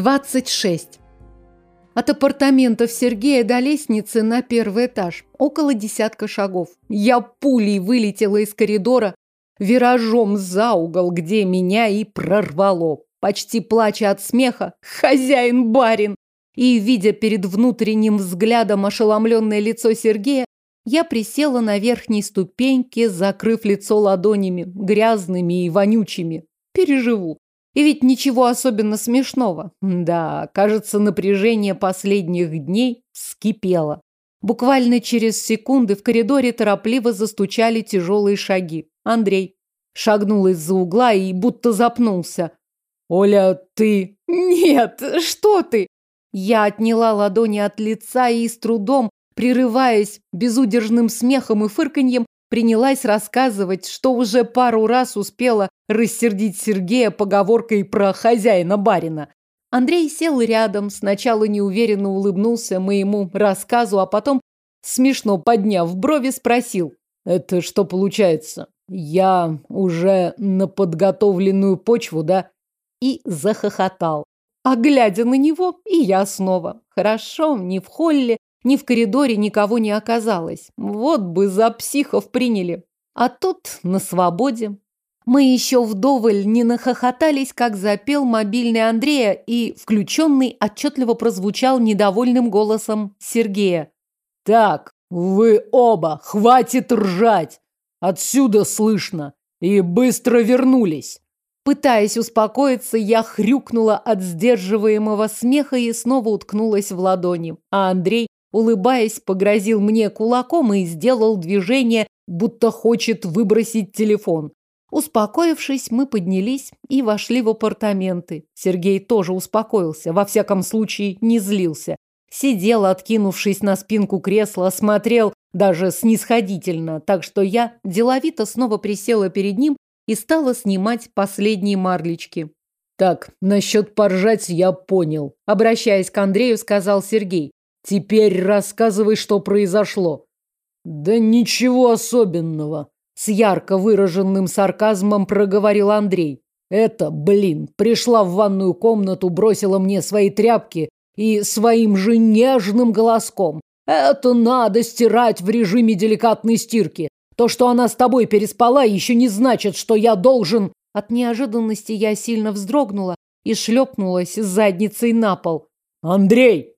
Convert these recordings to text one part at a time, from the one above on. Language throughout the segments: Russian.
26. От апартаментов Сергея до лестницы на первый этаж около десятка шагов. Я пулей вылетела из коридора, виражом за угол, где меня и прорвало. Почти плача от смеха, хозяин-барин. И, видя перед внутренним взглядом ошеломленное лицо Сергея, я присела на верхней ступеньке, закрыв лицо ладонями, грязными и вонючими. Переживу. И ведь ничего особенно смешного. Да, кажется, напряжение последних дней вскипело. Буквально через секунды в коридоре торопливо застучали тяжелые шаги. Андрей шагнул из-за угла и будто запнулся. «Оля, ты...» «Нет, что ты?» Я отняла ладони от лица и с трудом, прерываясь безудержным смехом и фырканьем, принялась рассказывать, что уже пару раз успела рассердить Сергея поговоркой про хозяина-барина. Андрей сел рядом, сначала неуверенно улыбнулся моему рассказу, а потом, смешно подняв брови, спросил. «Это что получается? Я уже на подготовленную почву, да?» И захохотал. А глядя на него, и я снова. Хорошо, не в холле, ни в коридоре никого не оказалось. Вот бы за психов приняли. А тут на свободе. Мы еще вдоволь не нахохотались, как запел мобильный Андрея, и включенный отчетливо прозвучал недовольным голосом Сергея. «Так, вы оба, хватит ржать! Отсюда слышно! И быстро вернулись!» Пытаясь успокоиться, я хрюкнула от сдерживаемого смеха и снова уткнулась в ладони. А Андрей улыбаясь, погрозил мне кулаком и сделал движение, будто хочет выбросить телефон. Успокоившись, мы поднялись и вошли в апартаменты. Сергей тоже успокоился, во всяком случае не злился. Сидел, откинувшись на спинку кресла, смотрел даже снисходительно, так что я деловито снова присела перед ним и стала снимать последние марлечки. «Так, насчет поржать я понял», — обращаясь к Андрею, сказал Сергей. Теперь рассказывай, что произошло. Да ничего особенного, с ярко выраженным сарказмом проговорил Андрей. Это, блин, пришла в ванную комнату, бросила мне свои тряпки и своим же нежным голоском. Это надо стирать в режиме деликатной стирки. То, что она с тобой переспала, еще не значит, что я должен... От неожиданности я сильно вздрогнула и шлепнулась задницей на пол. «Андрей!»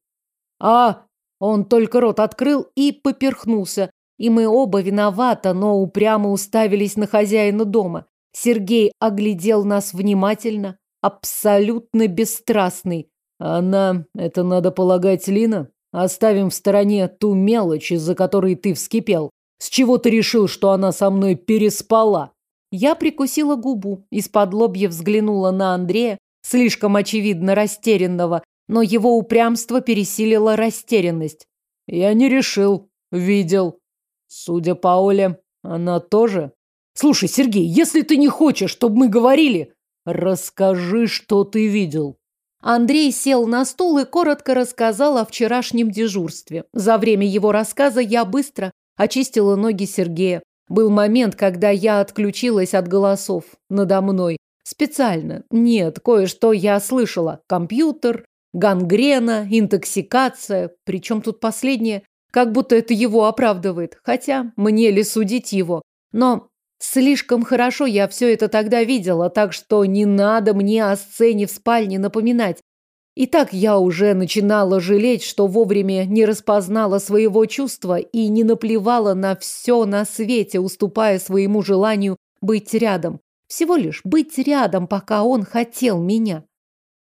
А он только рот открыл и поперхнулся. И мы оба виноваты, но упрямо уставились на хозяина дома. Сергей оглядел нас внимательно, абсолютно бесстрастный. Она, это надо полагать, Лина? Оставим в стороне ту мелочь, из-за которой ты вскипел. С чего ты решил, что она со мной переспала? Я прикусила губу, из-под лобья взглянула на Андрея, слишком очевидно растерянного, но его упрямство пересилило растерянность. Я не решил. Видел. Судя по Оле, она тоже. Слушай, Сергей, если ты не хочешь, чтобы мы говорили, расскажи, что ты видел. Андрей сел на стул и коротко рассказал о вчерашнем дежурстве. За время его рассказа я быстро очистила ноги Сергея. Был момент, когда я отключилась от голосов надо мной. Специально. Нет, кое-что я слышала. Компьютер, Гангрена, интоксикация. Причем тут последнее? Как будто это его оправдывает. Хотя, мне ли судить его? Но слишком хорошо я все это тогда видела, так что не надо мне о сцене в спальне напоминать. И так я уже начинала жалеть, что вовремя не распознала своего чувства и не наплевала на все на свете, уступая своему желанию быть рядом. Всего лишь быть рядом, пока он хотел меня.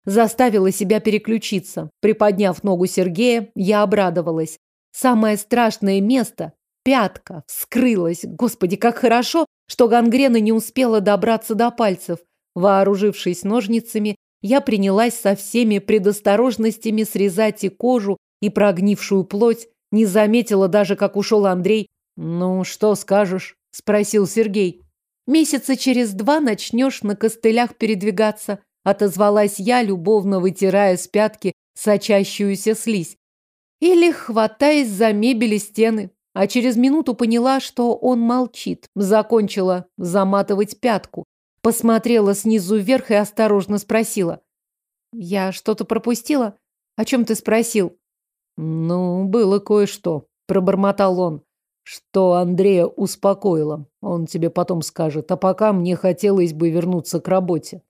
Заставила себя переключиться. Приподняв ногу Сергея, я обрадовалась. Самое страшное место – пятка, вскрылась. Господи, как хорошо, что гангрена не успела добраться до пальцев. Вооружившись ножницами, я принялась со всеми предосторожностями срезать и кожу, и прогнившую плоть. Не заметила даже, как ушел Андрей. «Ну, что скажешь?» – спросил Сергей. «Месяца через два начнешь на костылях передвигаться», Отозвалась я, любовно вытирая с пятки сочащуюся слизь. Или хватаясь за мебель и стены. А через минуту поняла, что он молчит. Закончила заматывать пятку. Посмотрела снизу вверх и осторожно спросила. Я что-то пропустила? О чем ты спросил? Ну, было кое-что, пробормотал он, что Андрея успокоило. Он тебе потом скажет. А пока мне хотелось бы вернуться к работе.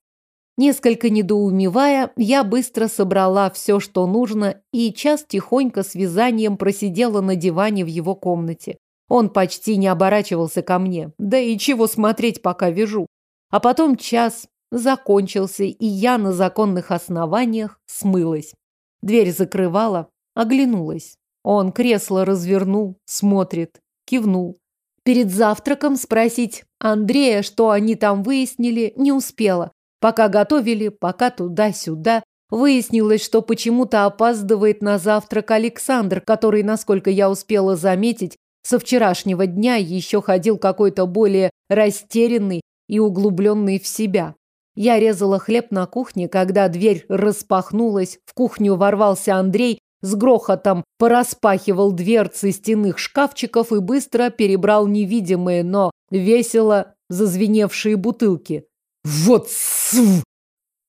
Несколько недоумевая, я быстро собрала все, что нужно, и час тихонько с вязанием просидела на диване в его комнате. Он почти не оборачивался ко мне. Да и чего смотреть, пока вяжу. А потом час закончился, и я на законных основаниях смылась. Дверь закрывала, оглянулась. Он кресло развернул, смотрит, кивнул. Перед завтраком спросить Андрея, что они там выяснили, не успела. Пока готовили, пока туда-сюда, выяснилось, что почему-то опаздывает на завтрак Александр, который, насколько я успела заметить, со вчерашнего дня еще ходил какой-то более растерянный и углубленный в себя. Я резала хлеб на кухне, когда дверь распахнулась, в кухню ворвался Андрей, с грохотом пораспахивал дверцы стенных шкафчиков и быстро перебрал невидимые, но весело зазвеневшие бутылки. Вот су!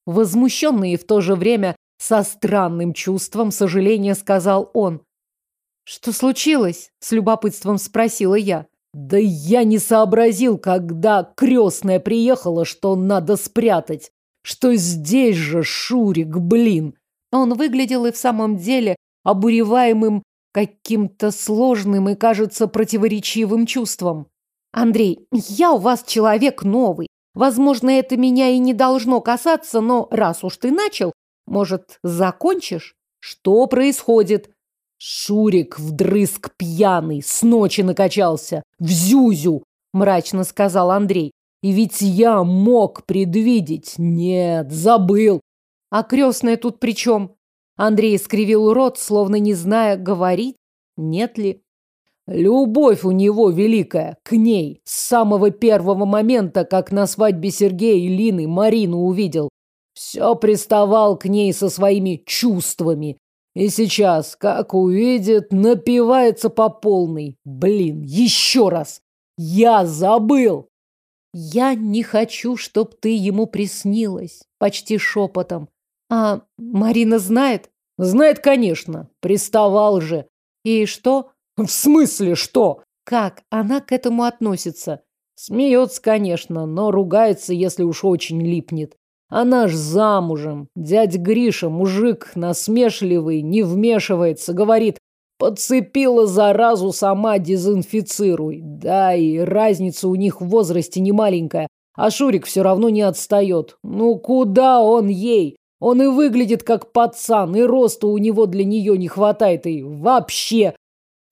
Возмущенный и в то же время со странным чувством сожаления сказал он. Что случилось? С любопытством спросила я. Да я не сообразил, когда крестная приехала, что надо спрятать. Что здесь же Шурик, блин. Он выглядел и в самом деле обуреваемым каким-то сложным и, кажется, противоречивым чувством. Андрей, я у вас человек новый. Возможно, это меня и не должно касаться, но раз уж ты начал, может, закончишь? Что происходит? Шурик вдрызг пьяный, с ночи накачался, в зюзю, мрачно сказал Андрей. И ведь я мог предвидеть. Нет, забыл. А крестная тут при чем? Андрей скривил рот, словно не зная, говорить, нет ли. Любовь у него великая к ней с самого первого момента, как на свадьбе Сергея и Лины Марину увидел. Все приставал к ней со своими чувствами. И сейчас, как увидит, напивается по полной. Блин, еще раз. Я забыл. Я не хочу, чтоб ты ему приснилась. Почти шепотом. А Марина знает? Знает, конечно. Приставал же. И что? В смысле что? Как она к этому относится? Смеется, конечно, но ругается, если уж очень липнет. Она ж замужем. Дядь Гриша, мужик насмешливый, не вмешивается, говорит, подцепила заразу, сама дезинфицируй. Да, и разница у них в возрасте не маленькая, а Шурик все равно не отстает. Ну куда он ей? Он и выглядит как пацан, и роста у него для нее не хватает, и вообще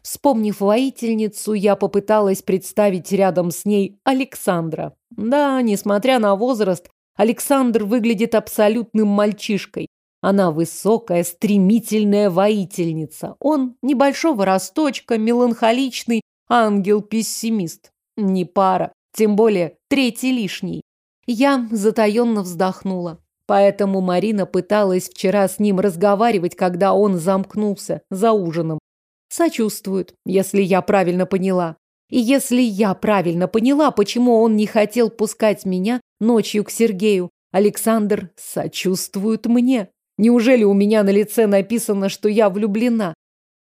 Вспомнив воительницу, я попыталась представить рядом с ней Александра. Да, несмотря на возраст, Александр выглядит абсолютным мальчишкой. Она высокая, стремительная воительница. Он небольшого росточка, меланхоличный ангел-пессимист. Не пара, тем более третий лишний. Я затаенно вздохнула. Поэтому Марина пыталась вчера с ним разговаривать, когда он замкнулся за ужином. Сочувствуют, если я правильно поняла. И если я правильно поняла, почему он не хотел пускать меня ночью к Сергею, Александр сочувствует мне. Неужели у меня на лице написано, что я влюблена?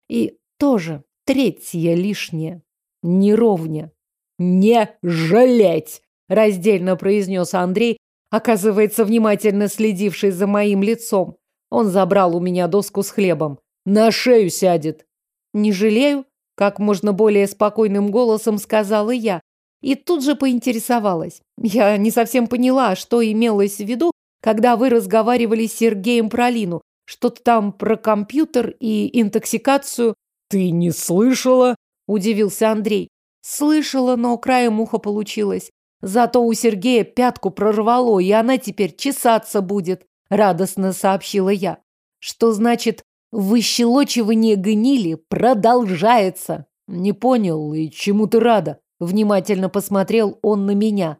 И тоже третье лишнее. Неровня. Не жалеть, раздельно произнес Андрей, оказывается, внимательно следивший за моим лицом. Он забрал у меня доску с хлебом. На шею сядет. Не жалею, как можно более спокойным голосом сказала я. И тут же поинтересовалась. Я не совсем поняла, что имелось в виду, когда вы разговаривали с Сергеем про Лину. Что-то там про компьютер и интоксикацию. Ты не слышала? Удивился Андрей. Слышала, но краем уха получилось. Зато у Сергея пятку прорвало, и она теперь чесаться будет, радостно сообщила я. Что значит Выщелочивание гнили продолжается. Не понял, и чему ты рада? Внимательно посмотрел он на меня.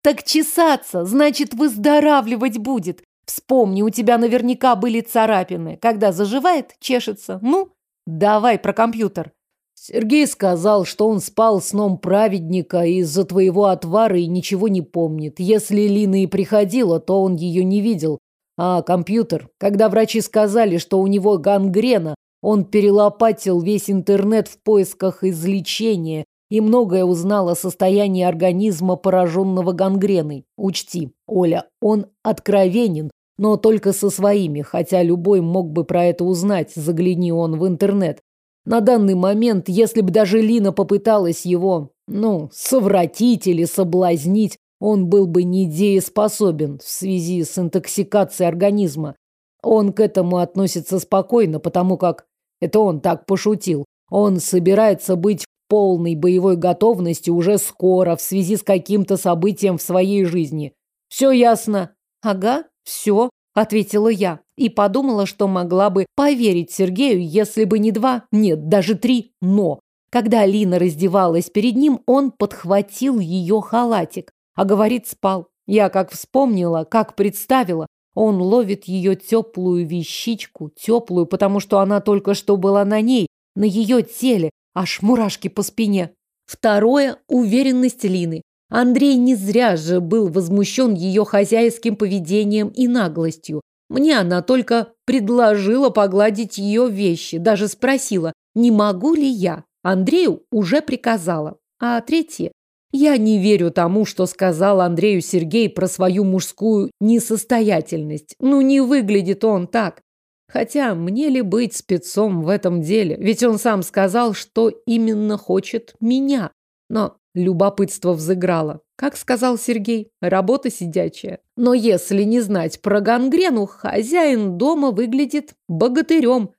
Так чесаться, значит, выздоравливать будет. Вспомни, у тебя наверняка были царапины. Когда заживает, чешется. Ну, давай про компьютер. Сергей сказал, что он спал сном праведника из-за твоего отвара и ничего не помнит. Если Лина и приходила, то он ее не видел. А компьютер, когда врачи сказали, что у него гангрена, он перелопатил весь интернет в поисках излечения и многое узнал о состоянии организма, пораженного гангреной. Учти, Оля, он откровенен, но только со своими, хотя любой мог бы про это узнать, загляни он в интернет. На данный момент, если бы даже Лина попыталась его, ну, совратить или соблазнить, он был бы недееспособен в связи с интоксикацией организма. Он к этому относится спокойно, потому как это он так пошутил. Он собирается быть в полной боевой готовности уже скоро в связи с каким-то событием в своей жизни. Все ясно? Ага, все, ответила я и подумала, что могла бы поверить Сергею, если бы не два, нет, даже три «но». Когда Алина раздевалась перед ним, он подхватил ее халатик, а говорит, спал. Я как вспомнила, как представила, он ловит ее теплую вещичку, теплую, потому что она только что была на ней, на ее теле, аж мурашки по спине. Второе – уверенность Лины. Андрей не зря же был возмущен ее хозяйским поведением и наглостью. Мне она только предложила погладить ее вещи, даже спросила, не могу ли я. Андрею уже приказала. А третье я не верю тому, что сказал Андрею Сергей про свою мужскую несостоятельность. Ну, не выглядит он так. Хотя мне ли быть спецом в этом деле? Ведь он сам сказал, что именно хочет меня. Но любопытство взыграло. Как сказал Сергей, работа сидячая. Но если не знать про гангрену, хозяин дома выглядит богатырем.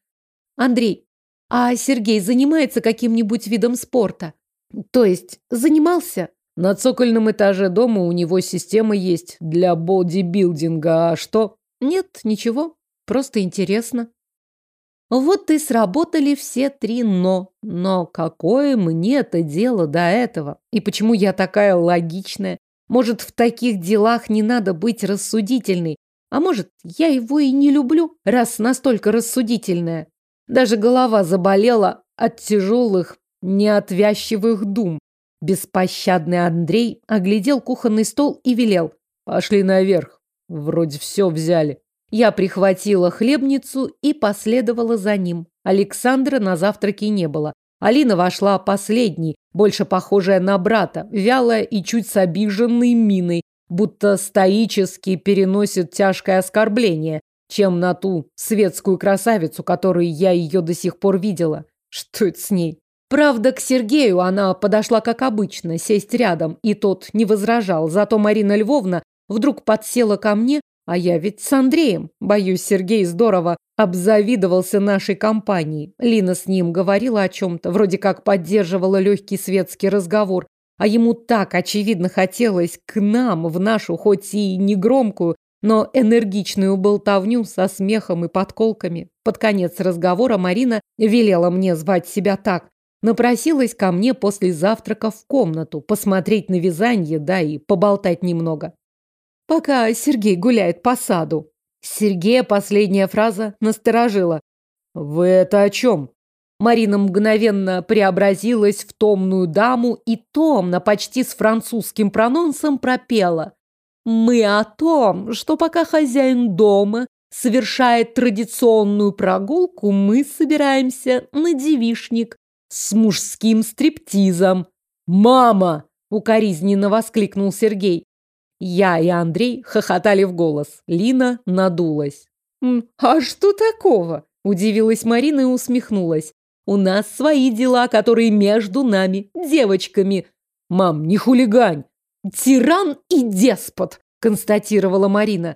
Андрей, а Сергей занимается каким-нибудь видом спорта? То есть занимался? На цокольном этаже дома у него система есть для бодибилдинга. А что? Нет, ничего. Просто интересно. Вот и сработали все три «но». Но какое мне это дело до этого? И почему я такая логичная? Может, в таких делах не надо быть рассудительной? А может, я его и не люблю, раз настолько рассудительная? Даже голова заболела от тяжелых неотвязчивых дум. Беспощадный Андрей оглядел кухонный стол и велел. Пошли наверх. Вроде все взяли. Я прихватила хлебницу и последовала за ним. Александра на завтраке не было. Алина вошла последней, больше похожая на брата, вялая и чуть с обиженной миной, будто стоически переносит тяжкое оскорбление, чем на ту светскую красавицу, которой я ее до сих пор видела. Что это с ней? Правда, к Сергею она подошла как обычно, сесть рядом, и тот не возражал. Зато Марина Львовна вдруг подсела ко мне, а я ведь с Андреем. Боюсь, Сергей здорово обзавидовался нашей компанией. Лина с ним говорила о чем-то, вроде как поддерживала легкий светский разговор. А ему так очевидно хотелось к нам, в нашу, хоть и не громкую, но энергичную болтовню со смехом и подколками. Под конец разговора Марина велела мне звать себя так, Напросилась ко мне после завтрака в комнату, посмотреть на вязание, да и поболтать немного. Пока Сергей гуляет по саду. Сергея последняя фраза насторожила. «Вы это о чем?» Марина мгновенно преобразилась в томную даму и томно, почти с французским прононсом, пропела. «Мы о том, что пока хозяин дома совершает традиционную прогулку, мы собираемся на девишник с мужским стриптизом. «Мама!» – укоризненно воскликнул Сергей. Я и Андрей хохотали в голос. Лина надулась. «А что такого?» – удивилась Марина и усмехнулась. «У нас свои дела, которые между нами, девочками». «Мам, не хулигань!» «Тиран и деспот!» – констатировала Марина.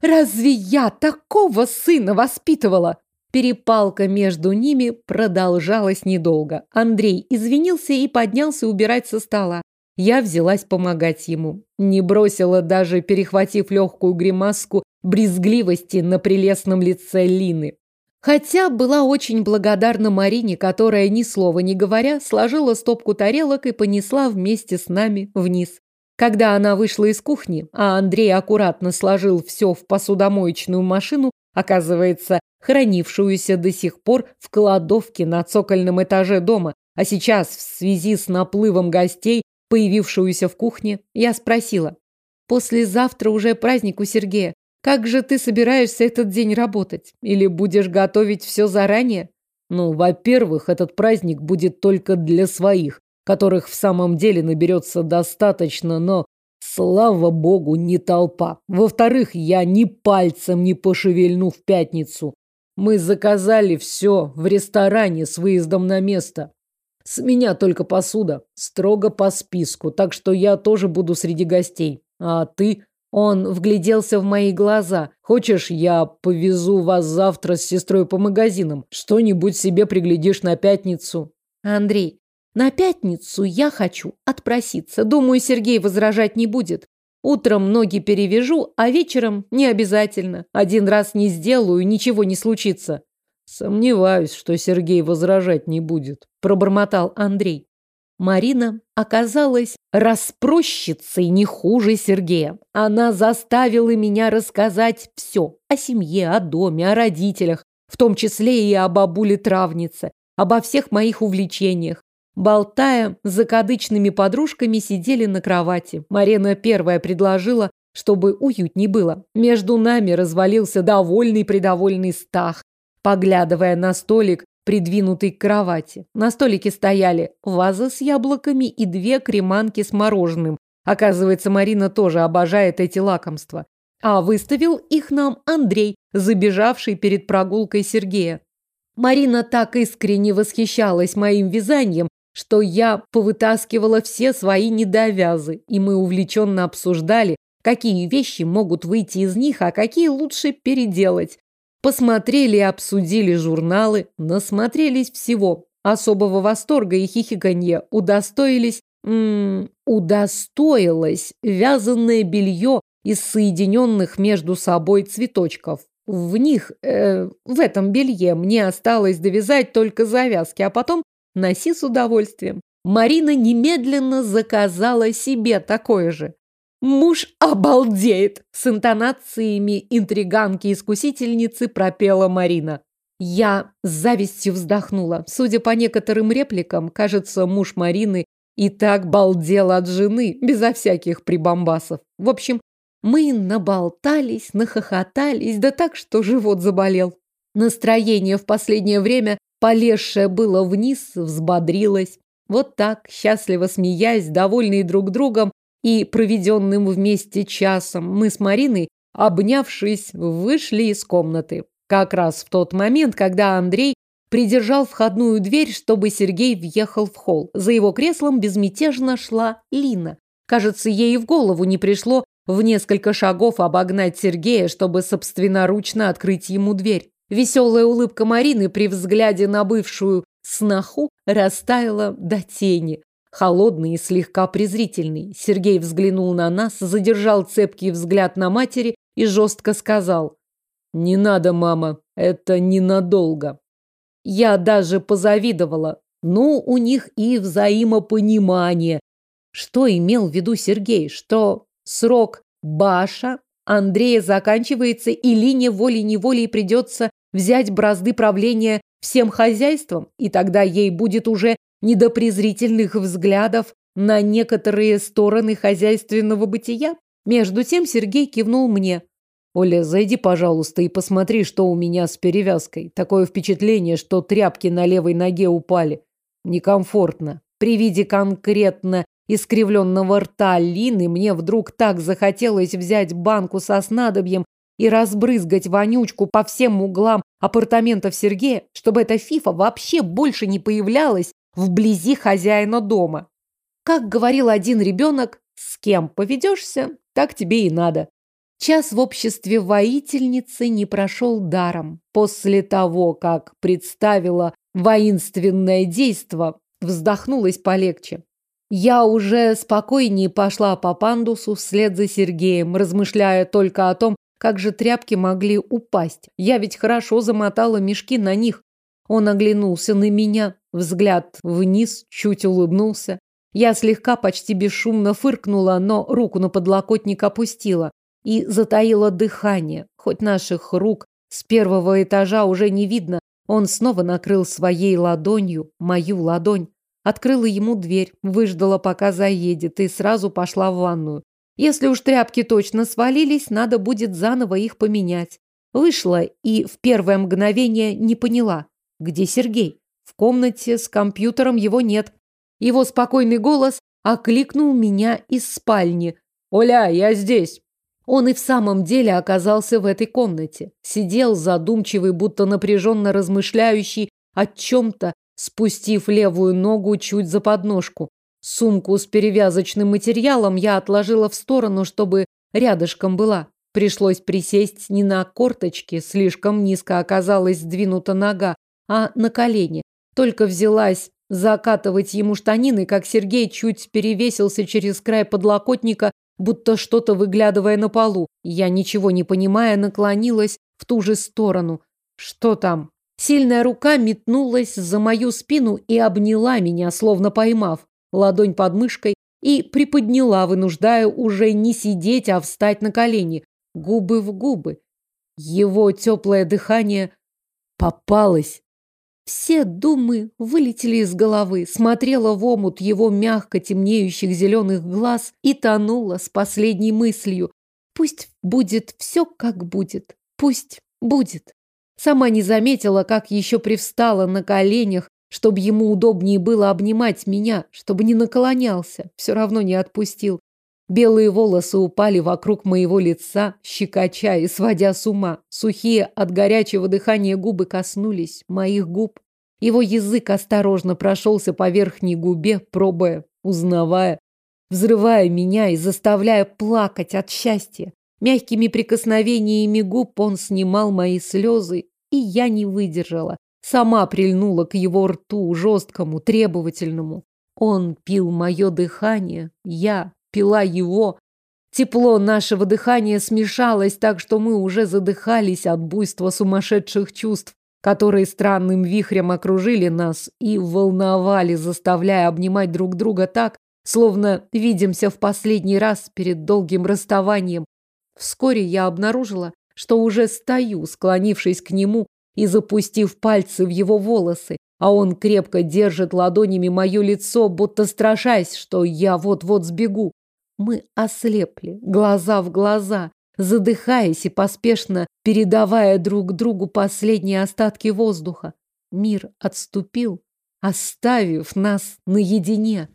«Разве я такого сына воспитывала?» Перепалка между ними продолжалась недолго. Андрей извинился и поднялся убирать со стола. Я взялась помогать ему. Не бросила даже, перехватив легкую гримаску брезгливости на прелестном лице Лины. Хотя была очень благодарна Марине, которая, ни слова не говоря, сложила стопку тарелок и понесла вместе с нами вниз. Когда она вышла из кухни, а Андрей аккуратно сложил все в посудомоечную машину, оказывается, хранившуюся до сих пор в кладовке на цокольном этаже дома, а сейчас в связи с наплывом гостей, появившуюся в кухне, я спросила. «Послезавтра уже праздник у Сергея. Как же ты собираешься этот день работать? Или будешь готовить все заранее? Ну, во-первых, этот праздник будет только для своих, которых в самом деле наберется достаточно, но, слава богу, не толпа. Во-вторых, я ни пальцем не пошевельну в пятницу. Мы заказали все в ресторане с выездом на место. С меня только посуда, строго по списку, так что я тоже буду среди гостей. А ты? Он вгляделся в мои глаза. Хочешь, я повезу вас завтра с сестрой по магазинам? Что-нибудь себе приглядишь на пятницу? Андрей, на пятницу я хочу отпроситься. Думаю, Сергей возражать не будет. Утром ноги перевяжу, а вечером не обязательно. Один раз не сделаю, ничего не случится. Сомневаюсь, что Сергей возражать не будет, пробормотал Андрей. Марина оказалась распрощицей не хуже Сергея. Она заставила меня рассказать все о семье, о доме, о родителях, в том числе и о бабуле-травнице, обо всех моих увлечениях. Болтая, с закадычными подружками сидели на кровати. Марина первая предложила, чтобы уютней было. Между нами развалился довольный-предовольный стах, поглядывая на столик, придвинутый к кровати. На столике стояли ваза с яблоками и две креманки с мороженым. Оказывается, Марина тоже обожает эти лакомства. А выставил их нам Андрей, забежавший перед прогулкой Сергея. Марина так искренне восхищалась моим вязанием, что я повытаскивала все свои недовязы, и мы увлеченно обсуждали, какие вещи могут выйти из них, а какие лучше переделать. Посмотрели и обсудили журналы, насмотрелись всего. Особого восторга и хихиканья удостоились... М -м, удостоилось вязаное белье из соединенных между собой цветочков. В них, э, в этом белье, мне осталось довязать только завязки, а потом носи с удовольствием. Марина немедленно заказала себе такое же. Муж обалдеет! С интонациями интриганки-искусительницы пропела Марина. Я с завистью вздохнула. Судя по некоторым репликам, кажется, муж Марины и так балдел от жены, безо всяких прибамбасов. В общем, мы наболтались, нахохотались, да так, что живот заболел. Настроение в последнее время полезшее было вниз, взбодрилось. Вот так, счастливо смеясь, довольные друг другом, и проведенным вместе часом мы с Мариной, обнявшись, вышли из комнаты. Как раз в тот момент, когда Андрей придержал входную дверь, чтобы Сергей въехал в холл. За его креслом безмятежно шла Лина. Кажется, ей в голову не пришло в несколько шагов обогнать Сергея, чтобы собственноручно открыть ему дверь. Веселая улыбка Марины при взгляде на бывшую сноху растаяла до тени холодный и слегка презрительный. Сергей взглянул на нас, задержал цепкий взгляд на матери и жестко сказал. «Не надо, мама, это ненадолго». Я даже позавидовала. Ну, у них и взаимопонимание. Что имел в виду Сергей? Что срок Баша Андрея заканчивается, и линия волей-неволей придется взять бразды правления всем хозяйством, и тогда ей будет уже не до презрительных взглядов на некоторые стороны хозяйственного бытия. Между тем Сергей кивнул мне. «Оля, зайди, пожалуйста, и посмотри, что у меня с перевязкой. Такое впечатление, что тряпки на левой ноге упали. Некомфортно. При виде конкретно искривленного рта Лины мне вдруг так захотелось взять банку со снадобьем и разбрызгать вонючку по всем углам апартаментов Сергея, чтобы эта фифа вообще больше не появлялась вблизи хозяина дома. Как говорил один ребенок, с кем поведешься, так тебе и надо. Час в обществе воительницы не прошел даром. После того, как представила воинственное действо, вздохнулась полегче. Я уже спокойнее пошла по пандусу вслед за Сергеем, размышляя только о том, как же тряпки могли упасть. Я ведь хорошо замотала мешки на них. Он оглянулся на меня, взгляд вниз, чуть улыбнулся. Я слегка, почти бесшумно фыркнула, но руку на подлокотник опустила и затаила дыхание. Хоть наших рук с первого этажа уже не видно, он снова накрыл своей ладонью мою ладонь. Открыла ему дверь, выждала, пока заедет, и сразу пошла в ванную. Если уж тряпки точно свалились, надо будет заново их поменять. Вышла и в первое мгновение не поняла, где Сергей. В комнате с компьютером его нет. Его спокойный голос окликнул меня из спальни. «Оля, я здесь!» Он и в самом деле оказался в этой комнате. Сидел задумчивый, будто напряженно размышляющий о чем-то, спустив левую ногу чуть за подножку. Сумку с перевязочным материалом я отложила в сторону, чтобы рядышком была. Пришлось присесть не на корточки, слишком низко оказалась сдвинута нога, а на колени. Только взялась закатывать ему штанины, как Сергей чуть перевесился через край подлокотника, будто что-то выглядывая на полу. Я, ничего не понимая, наклонилась в ту же сторону. Что там? Сильная рука метнулась за мою спину и обняла меня, словно поймав ладонь под мышкой, и приподняла, вынуждая уже не сидеть, а встать на колени, губы в губы. Его теплое дыхание попалось. Все думы вылетели из головы, смотрела в омут его мягко темнеющих зеленых глаз и тонула с последней мыслью. Пусть будет все, как будет. Пусть будет. Сама не заметила, как еще привстала на коленях, чтобы ему удобнее было обнимать меня, чтобы не наклонялся, все равно не отпустил. Белые волосы упали вокруг моего лица, щекоча и сводя с ума. Сухие от горячего дыхания губы коснулись моих губ. Его язык осторожно прошелся по верхней губе, пробуя, узнавая, взрывая меня и заставляя плакать от счастья. Мягкими прикосновениями губ он снимал мои слезы, и я не выдержала. Сама прильнула к его рту, жесткому, требовательному. Он пил мое дыхание, я пила его. Тепло нашего дыхания смешалось так, что мы уже задыхались от буйства сумасшедших чувств, которые странным вихрем окружили нас и волновали, заставляя обнимать друг друга так, словно видимся в последний раз перед долгим расставанием. Вскоре я обнаружила, что уже стою, склонившись к нему, и запустив пальцы в его волосы, а он крепко держит ладонями мое лицо, будто страшась, что я вот-вот сбегу. Мы ослепли, глаза в глаза, задыхаясь и поспешно передавая друг другу последние остатки воздуха. Мир отступил, оставив нас наедине.